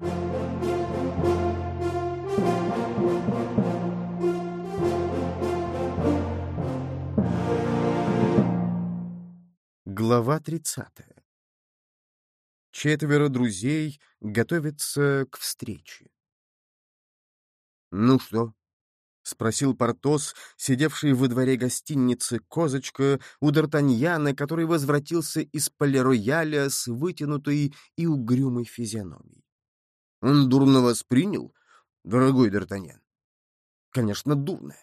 Глава тридцатая. Четверо друзей готовятся к встрече. «Ну что?» — спросил Портос, сидевший во дворе гостиницы «Козочка» у Д'Артаньяна, который возвратился из полирояля с вытянутой и угрюмой физиономией. «Он дурно воспринял, дорогой Д'Артаньян?» «Конечно, дурно.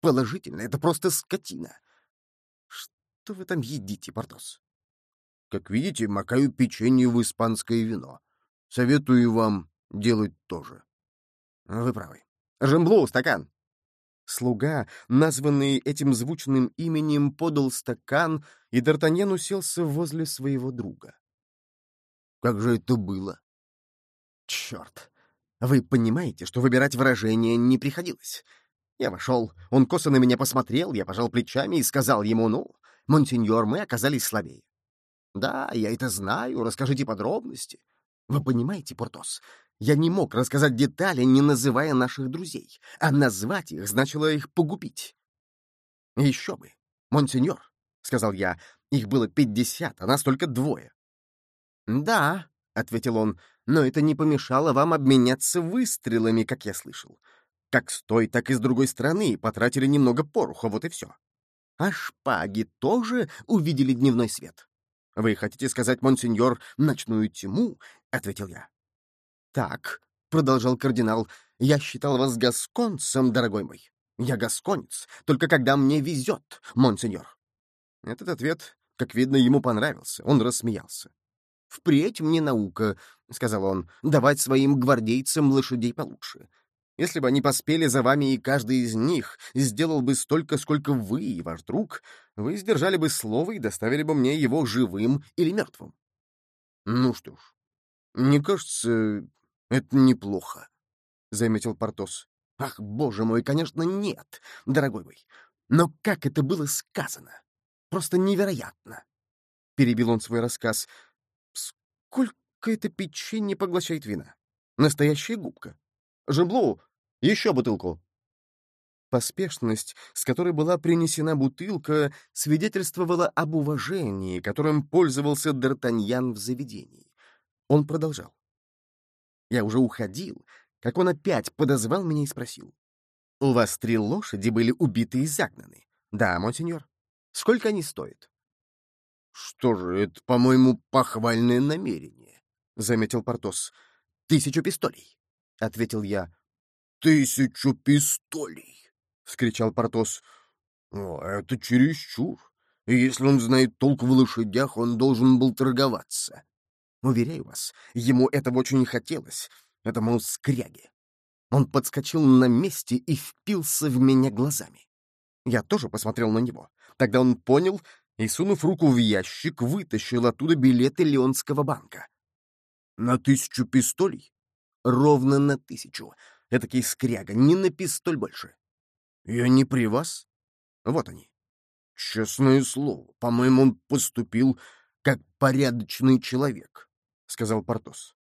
Положительно, это просто скотина. Что вы там едите, Портос? Как видите, макаю печенье в испанское вино. Советую вам делать то же. Вы правы. Жембло, стакан. Слуга, названный этим звучным именем, подал стакан, и Д'Артаньян уселся возле своего друга. Как же это было? Черт! Вы понимаете, что выбирать выражение не приходилось. Я вошел, он косо на меня посмотрел, я пожал плечами и сказал ему, ну, Монсеньор, мы оказались слабее. Да, я это знаю, расскажите подробности. Вы понимаете, Портос, я не мог рассказать детали, не называя наших друзей, а назвать их значило их погубить. Еще бы, монсеньор, — сказал я, — их было пятьдесят, а нас только двое. Да, — ответил он, — но это не помешало вам обменяться выстрелами, как я слышал. Как с той, так и с другой стороны потратили немного поруха, вот и все. А шпаги тоже увидели дневной свет? — Вы хотите сказать, монсеньор, ночную тьму? — ответил я. — Так, — продолжал кардинал, — я считал вас гасконцем, дорогой мой. Я гасконец, только когда мне везет, монсеньор. Этот ответ, как видно, ему понравился. Он рассмеялся. «Впредь мне наука», — сказал он, — «давать своим гвардейцам лошадей получше. Если бы они поспели за вами, и каждый из них сделал бы столько, сколько вы и ваш друг, вы сдержали бы слово и доставили бы мне его живым или мертвым. Ну что ж, мне кажется, это неплохо, — заметил Портос. Ах, боже мой, конечно, нет, дорогой мой. Но как это было сказано? Просто невероятно. Перебил он свой рассказ. Сколько это печенье поглощает вина? Настоящая губка. Жеблу, еще бутылку!» Поспешность, с которой была принесена бутылка, свидетельствовала об уважении, которым пользовался Д'Артаньян в заведении. Он продолжал. Я уже уходил, как он опять подозвал меня и спросил. «У вас три лошади были убиты и загнаны?» «Да, монсеньор. Сколько они стоят?» «Что же, это, по-моему, похвальное намерение», — заметил Портос. «Тысячу пистолей», — ответил я. «Тысячу пистолей!» — вскричал Портос. «О, это чересчур. Если он знает толк в лошадях, он должен был торговаться. Уверяю вас, ему этого очень хотелось, этому скряге. Он подскочил на месте и впился в меня глазами. Я тоже посмотрел на него. Тогда он понял и, сунув руку в ящик, вытащил оттуда билеты Леонского банка. «На тысячу пистолей?» «Ровно на тысячу. Этакий скряга, не на пистоль больше». «Я не при вас?» «Вот они». «Честное слово, по-моему, он поступил как порядочный человек», — сказал Портос.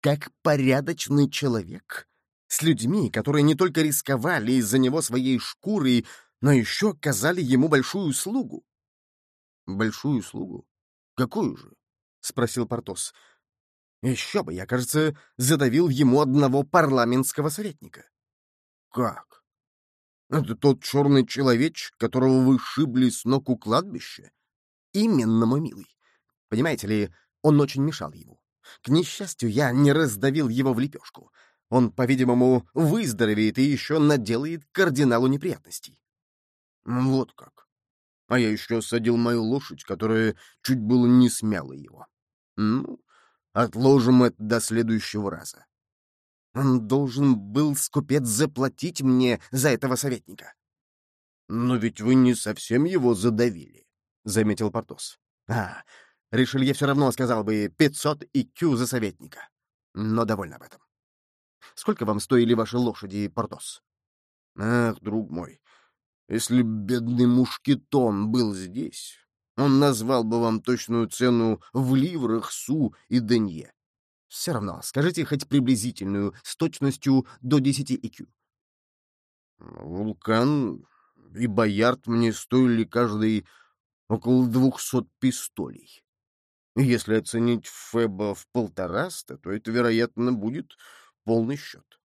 «Как порядочный человек? С людьми, которые не только рисковали из-за него своей шкурой, но еще оказали ему большую услугу. «Большую услугу? Какую же?» — спросил Портос. «Еще бы, я, кажется, задавил ему одного парламентского советника». «Как? Это тот черный человечек, которого вы шибли с ног у кладбища?» «Именно, мой милый. Понимаете ли, он очень мешал ему. К несчастью, я не раздавил его в лепешку. Он, по-видимому, выздоровеет и еще наделает кардиналу неприятностей. Вот как. А я еще садил мою лошадь, которая чуть было не смяла его. Ну, отложим это до следующего раза. Он должен был, скупец, заплатить мне за этого советника. Но ведь вы не совсем его задавили, — заметил Портос. А, Ришелье все равно сказал бы 500 икю за советника. Но довольно об этом. Сколько вам стоили ваши лошади, Портос? Ах, друг мой, если бедный мушкетон был здесь, он назвал бы вам точную цену в ливрах, су и денье. Все равно, скажите хоть приблизительную, с точностью до 10 IQ. Вулкан и Боярд мне стоили каждый около двухсот пистолей. Если оценить Феба в полтораста, то это, вероятно, будет полный счет.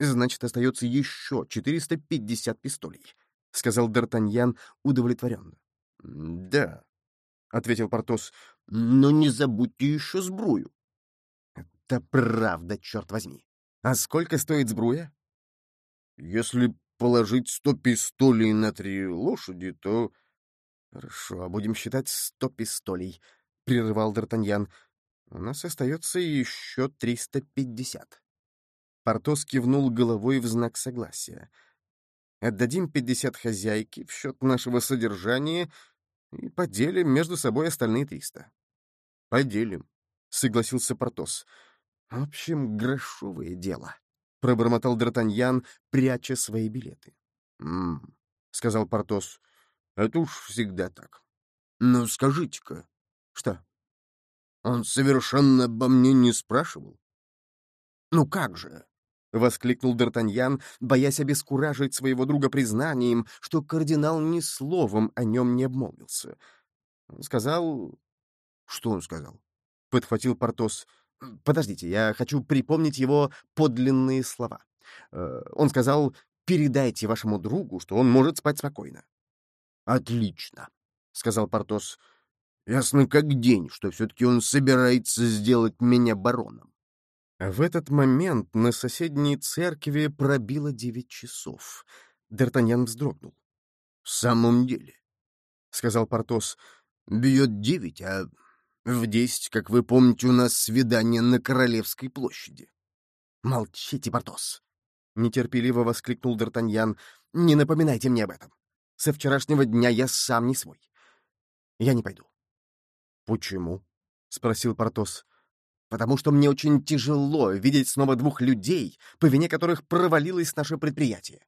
Значит, остается еще 450 пистолей, — сказал Д'Артаньян удовлетворенно. — Да, — ответил Портос, — но не забудьте еще сбрую. — Это правда, черт возьми. А сколько стоит сбруя? — Если положить сто пистолей на три лошади, то... — Хорошо, будем считать сто пистолей, — прерывал Д'Артаньян. — У нас остается еще триста пятьдесят. Портос кивнул головой в знак согласия. «Отдадим пятьдесят хозяйке в счет нашего содержания и поделим между собой остальные триста». «Поделим», — согласился Портос. «В общем, грошовое дело», — пробормотал Д'Артаньян, пряча свои билеты. «М-м», сказал Портос, — «это уж всегда так. Но скажите-ка...» «Что?» «Он совершенно обо мне не спрашивал?» «Ну как же?» — воскликнул Д'Артаньян, боясь обескуражить своего друга признанием, что кардинал ни словом о нем не обмолвился. Сказал... Что он сказал? — подхватил Портос. Подождите, я хочу припомнить его подлинные слова. Э, он сказал, передайте вашему другу, что он может спать спокойно. — Отлично, — сказал Портос. — Ясно как день, что все-таки он собирается сделать меня бароном. В этот момент на соседней церкви пробило девять часов. Д'Артаньян вздрогнул. — В самом деле, — сказал Портос, — бьет девять, а в десять, как вы помните, у нас свидание на Королевской площади. — Молчите, Портос! — нетерпеливо воскликнул Д'Артаньян. — Не напоминайте мне об этом. Со вчерашнего дня я сам не свой. Я не пойду. — Почему? — спросил Портос потому что мне очень тяжело видеть снова двух людей, по вине которых провалилось наше предприятие.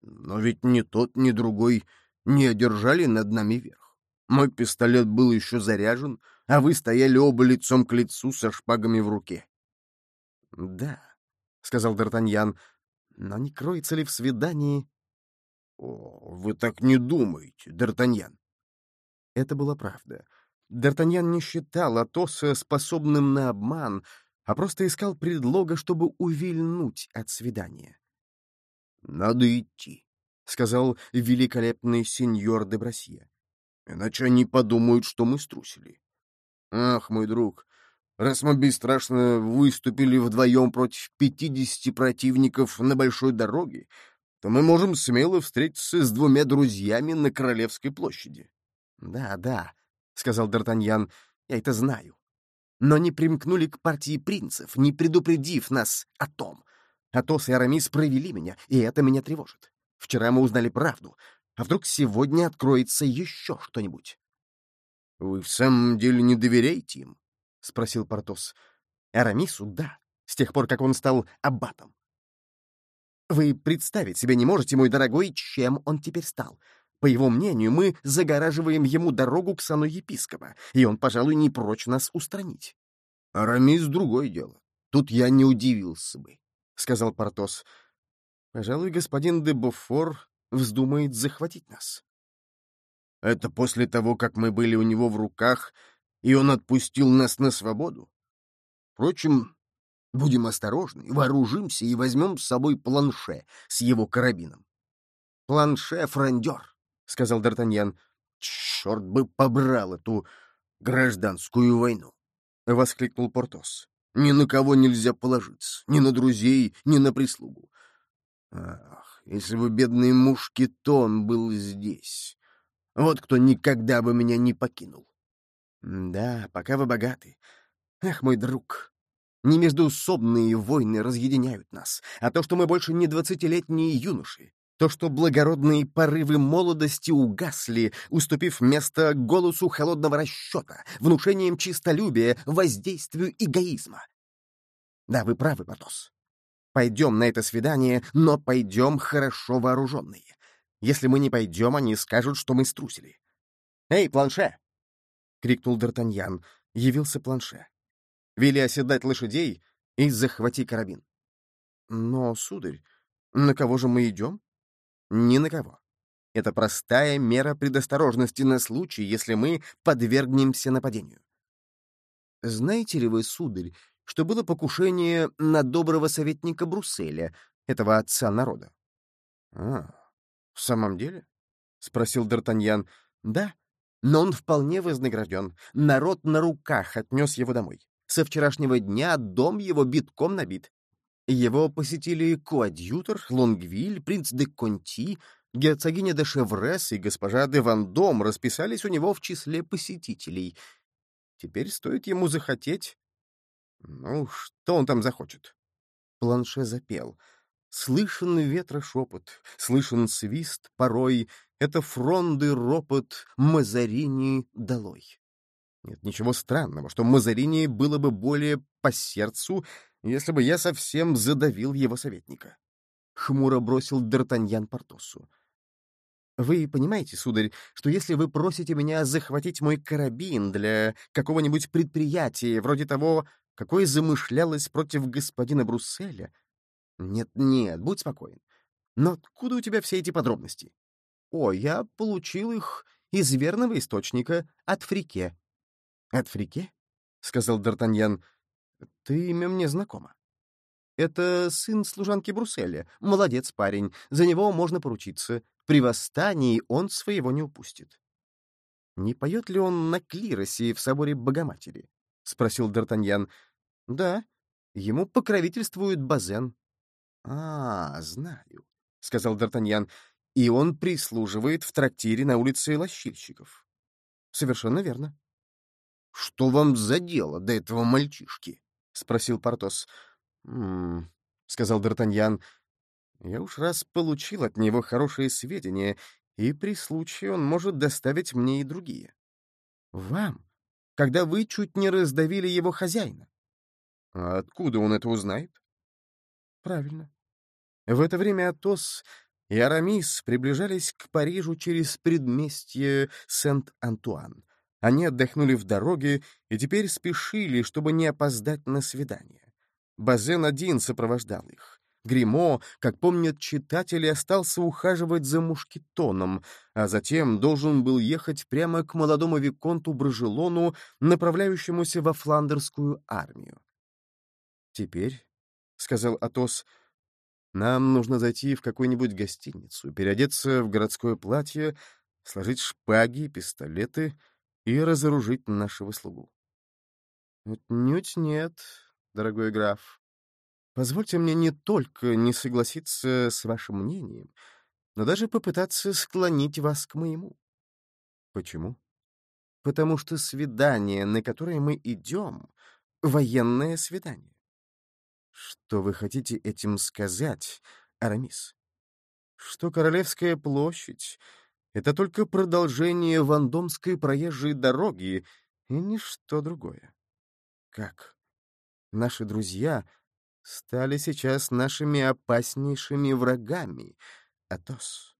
Но ведь ни тот, ни другой не одержали над нами верх. Мой пистолет был еще заряжен, а вы стояли оба лицом к лицу со шпагами в руке. — Да, — сказал Д'Артаньян, — но не кроется ли в свидании... — О, вы так не думаете, Д'Артаньян. Это была правда. Д'Артаньян не считал Атоса способным на обман, а просто искал предлога, чтобы увильнуть от свидания. «Надо идти», — сказал великолепный сеньор де Брасье. «Иначе они подумают, что мы струсили. Ах, мой друг, раз мы бесстрашно выступили вдвоем против пятидесяти противников на большой дороге, то мы можем смело встретиться с двумя друзьями на Королевской площади». «Да, да», — сказал Д'Артаньян, — я это знаю. Но не примкнули к партии принцев, не предупредив нас о том. Атос и Арамис провели меня, и это меня тревожит. Вчера мы узнали правду, а вдруг сегодня откроется еще что-нибудь? — Вы в самом деле не доверяете им? — спросил Портос. — Арамису — да, с тех пор, как он стал аббатом. Вы представить себе не можете, мой дорогой, чем он теперь стал. По его мнению, мы загораживаем ему дорогу к сану епископа, и он, пожалуй, не прочь нас устранить. — Арамис — другое дело. Тут я не удивился бы, — сказал Портос. — Пожалуй, господин де Буфор вздумает захватить нас. — Это после того, как мы были у него в руках, и он отпустил нас на свободу? Впрочем, будем осторожны, вооружимся и возьмем с собой планше с его карабином. — Планше — фрондер, — сказал Д'Артаньян. — Черт бы побрал эту гражданскую войну! — воскликнул Портос. — Ни на кого нельзя положиться, ни на друзей, ни на прислугу. Ах, если бы бедный Мушкетон был здесь! Вот кто никогда бы меня не покинул. — Да, пока вы богаты. Ах, мой друг, не междуусобные войны разъединяют нас, а то, что мы больше не двадцатилетние юноши, то, что благородные порывы молодости угасли, уступив место голосу холодного расчета, внушением чистолюбия, воздействию эгоизма. Да, вы правы, Патос. Пойдем на это свидание, но пойдем хорошо вооруженные. Если мы не пойдем, они скажут, что мы струсили. «Эй, планше!» — крикнул Д'Артаньян. Явился планше. Вели оседлать лошадей и захвати карабин. Но, сударь, на кого же мы идем? Ни на кого. Это простая мера предосторожности на случай, если мы подвергнемся нападению. Знаете ли вы, сударь, что было покушение на доброго советника Брусселя, этого отца народа? — А, в самом деле? — спросил Д'Артаньян. — Да, но он вполне вознагражден. Народ на руках отнес его домой. Со вчерашнего дня дом его битком набит. Его посетили коадьютор, Лонгвиль, принц де Конти, герцогиня де Шеврес и госпожа де Вандом расписались у него в числе посетителей. Теперь стоит ему захотеть... Ну, что он там захочет? Планше запел. Слышен ветра шепот, слышен свист порой, это фронды ропот Мазарини долой. Нет ничего странного, что Мазарини было бы более по сердцу, если бы я совсем задавил его советника. Хмуро бросил Д'Артаньян Портосу. Вы понимаете, сударь, что если вы просите меня захватить мой карабин для какого-нибудь предприятия, вроде того, какое замышлялось против господина Брусселя... Нет-нет, будь спокоен. Но откуда у тебя все эти подробности? О, я получил их из верного источника, от Фрике. От Фрике? — сказал Д'Артаньян. Ты имя мне знакомо. Это сын служанки Брусселя. Молодец парень. За него можно поручиться. При восстании он своего не упустит. «Не поет ли он на клиросе в соборе Богоматери?» — спросил Д'Артаньян. «Да, ему покровительствует Базен». «А, знаю», — сказал Д'Артаньян. «И он прислуживает в трактире на улице Лощильщиков». «Совершенно верно». «Что вам за дело до этого мальчишки?» — спросил Портос. «М-м», сказал Д'Артаньян. «Я уж раз получил от него хорошие сведения, и при случае он может доставить мне и другие». «Вам? Когда вы чуть не раздавили его хозяина?» «А откуда он это узнает?» «Правильно. В это время Атос и Арамис приближались к Парижу через предместье Сент-Антуан. Они отдохнули в дороге и теперь спешили, чтобы не опоздать на свидание. Базен один сопровождал их. Гримо, как помнят читатели, остался ухаживать за мушкетоном, а затем должен был ехать прямо к молодому виконту Брожелону, направляющемуся во фландерскую армию. «Теперь», — сказал Атос, — «нам нужно зайти в какую-нибудь гостиницу, переодеться в городское платье, сложить шпаги, пистолеты — и разоружить нашего слугу. Отнюдь нет, дорогой граф. Позвольте мне не только не согласиться с вашим мнением, но даже попытаться склонить вас к моему. Почему? Потому что свидание, на которое мы идем, — военное свидание. Что вы хотите этим сказать, Арамис? Что Королевская площадь это только продолжение Вандомской проезжей дороги и ничто другое. Как? Наши друзья стали сейчас нашими опаснейшими врагами. Атос,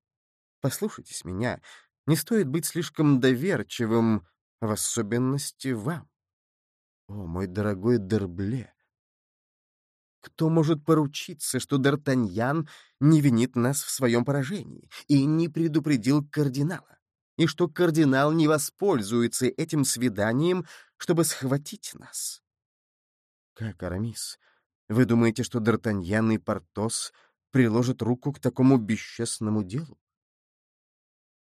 послушайтесь меня, не стоит быть слишком доверчивым, в особенности вам. О, мой дорогой Дербле! Кто может поручиться, что Д'Артаньян не винит нас в своем поражении и не предупредил кардинала? И что кардинал не воспользуется этим свиданием, чтобы схватить нас? Как, Арамис, вы думаете, что Д'Артаньян и Портос приложат руку к такому бесчестному делу?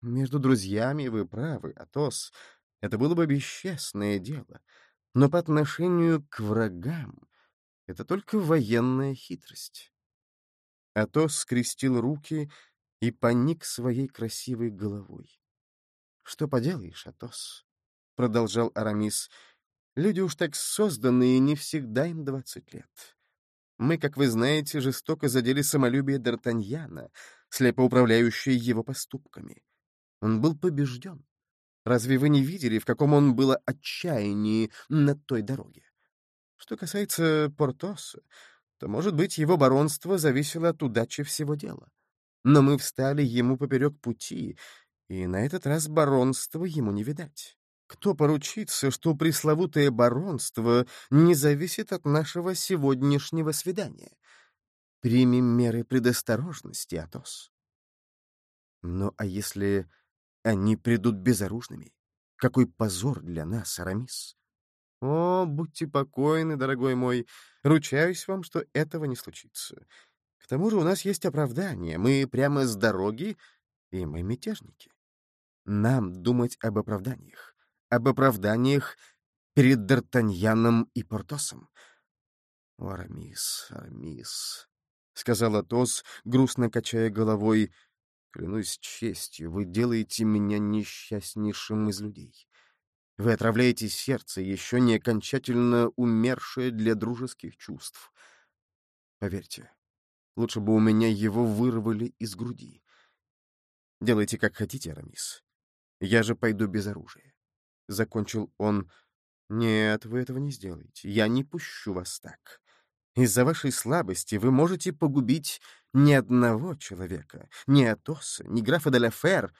Между друзьями вы правы, Атос. Это было бы бесчестное дело. Но по отношению к врагам это только военная хитрость. Атос скрестил руки и поник своей красивой головой. — Что поделаешь, Атос? — продолжал Арамис. — Люди уж так созданы, и не всегда им двадцать лет. Мы, как вы знаете, жестоко задели самолюбие Д'Артаньяна, слепо управляющее его поступками. Он был побежден. Разве вы не видели, в каком он было отчаянии на той дороге? Что касается Портоса, то, может быть, его баронство зависело от удачи всего дела. Но мы встали ему поперек пути, и на этот раз баронства ему не видать. кто поручится, что пресловутое баронство не зависит от нашего сегодняшнего свидания? Примем меры предосторожности, Атос. Ну, а если они придут безоружными? Какой позор для нас, Арамис! О, будьте покойны, дорогой мой. Ручаюсь вам, что этого не случится. К тому же у нас есть оправдание. Мы прямо с дороги, и мы мятежники. Нам думать об оправданиях об оправданиях перед Д'Артаньяном и Портосом. — О, Арамис, Арамис, — сказал Атос, грустно качая головой, — клянусь честью, вы делаете меня несчастнейшим из людей. Вы отравляете сердце, еще не окончательно умершее для дружеских чувств. Поверьте, лучше бы у меня его вырвали из груди. Делайте, как хотите, Арамис. Я же пойду без оружия. — закончил он. «Нет, вы этого не сделаете. Я не пущу вас так. Из-за вашей слабости вы можете погубить ни одного человека, ни Атоса, ни графа де Фер,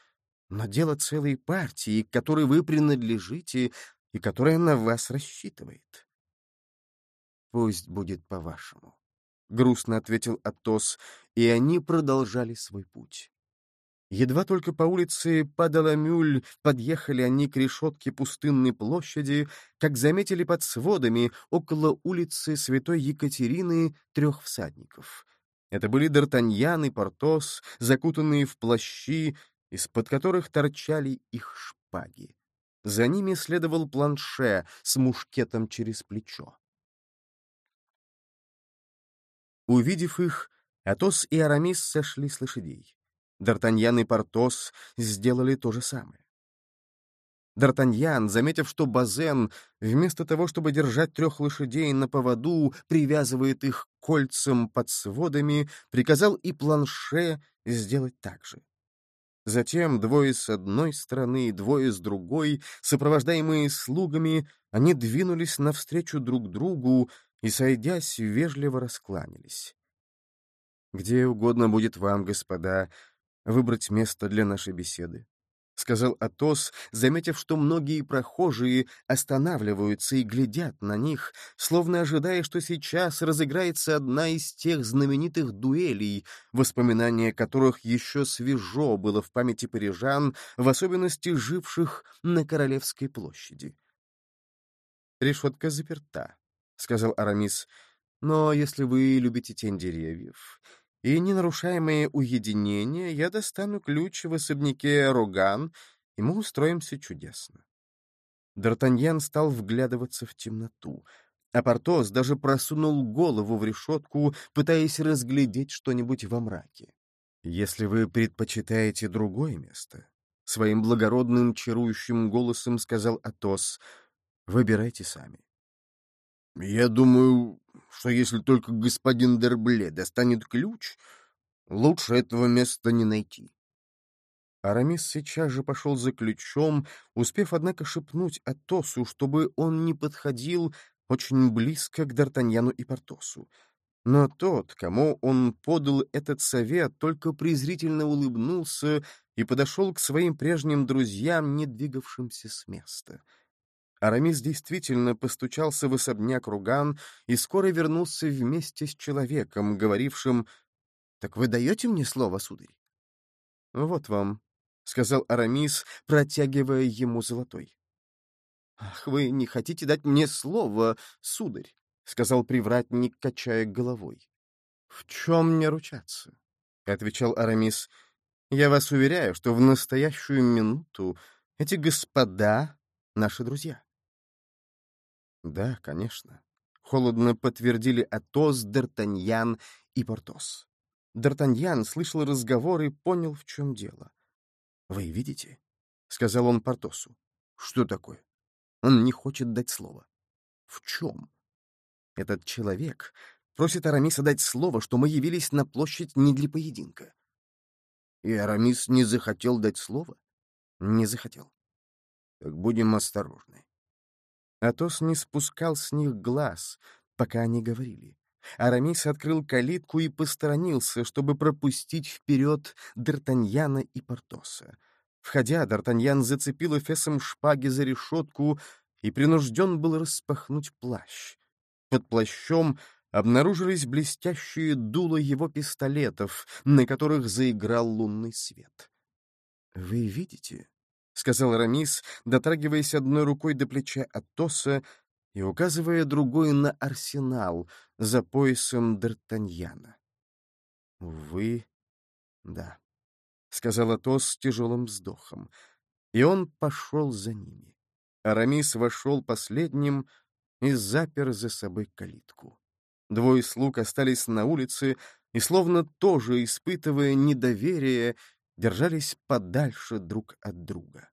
но дело целой партии, к которой вы принадлежите и которая на вас рассчитывает». «Пусть будет по-вашему», — грустно ответил Атос, и они продолжали свой путь. Едва только по улице Падаламюль подъехали они к решетке пустынной площади, как заметили под сводами около улицы Святой Екатерины трех всадников. Это были Д'Артаньян и Портос, закутанные в плащи, из-под которых торчали их шпаги. За ними следовал планше с мушкетом через плечо. Увидев их, Атос и Арамис сошли с лошадей. Д'Артаньян и Портос сделали то же самое. Д'Артаньян, заметив, что Базен, вместо того, чтобы держать трех лошадей на поводу, привязывает их кольцам под сводами, приказал и Планше сделать так же. Затем двое с одной стороны и двое с другой, сопровождаемые слугами, они двинулись навстречу друг другу и, сойдясь, вежливо раскланялись. «Где угодно будет вам, господа, выбрать место для нашей беседы», — сказал Атос, заметив, что многие прохожие останавливаются и глядят на них, словно ожидая, что сейчас разыграется одна из тех знаменитых дуэлей, воспоминания которых еще свежо было в памяти парижан, в особенности живших на Королевской площади. «Решетка заперта», — сказал Арамис, — «но если вы любите тень деревьев...» и ненарушаемое уединение, я достану ключ в особняке Роган, и мы устроимся чудесно. Д'Артаньян стал вглядываться в темноту, а Портос даже просунул голову в решетку, пытаясь разглядеть что-нибудь во мраке. «Если вы предпочитаете другое место», — своим благородным чарующим голосом сказал Атос, — «выбирайте сами». «Я думаю, что если только господин Дербле достанет ключ, лучше этого места не найти». Арамис сейчас же пошел за ключом, успев, однако, шепнуть Атосу, чтобы он не подходил очень близко к Д'Артаньяну и Портосу. Но тот, кому он подал этот совет, только презрительно улыбнулся и подошел к своим прежним друзьям, не двигавшимся с места. Арамис действительно постучался в особняк Руган и скоро вернулся вместе с человеком, говорившим «Так вы даете мне слово, сударь?» «Вот вам», — сказал Арамис, протягивая ему золотой. «Ах, вы не хотите дать мне слово, сударь?» — сказал привратник, качая головой. «В чем мне ручаться?» — отвечал Арамис. «Я вас уверяю, что в настоящую минуту эти господа — наши друзья». Да, конечно. Холодно подтвердили Атос, Д'Артаньян и Портос. Д'Артаньян слышал разговор и понял, в чем дело. «Вы видите?» — сказал он Портосу. «Что такое?» Он не хочет дать слово. «В чем?» «Этот человек просит Арамиса дать слово, что мы явились на площадь не для поединка». «И Арамис не захотел дать слово?» «Не захотел». «Так будем осторожны. Атос не спускал с них глаз, пока они говорили. Арамис открыл калитку и посторонился, чтобы пропустить вперед Д'Артаньяна и Портоса. Входя, Д'Артаньян зацепил эфесом шпаги за решетку и принужден был распахнуть плащ. Под плащом обнаружились блестящие дула его пистолетов, на которых заиграл лунный свет. «Вы видите?» — сказал Рамис, дотрагиваясь одной рукой до плеча Атоса и указывая другой на арсенал за поясом Д'Артаньяна. «Вы... да», — сказал Атос с тяжелым вздохом, и он пошел за ними. Арамис вошел последним и запер за собой калитку. Двое слуг остались на улице и, словно тоже испытывая недоверие, держались подальше друг от друга.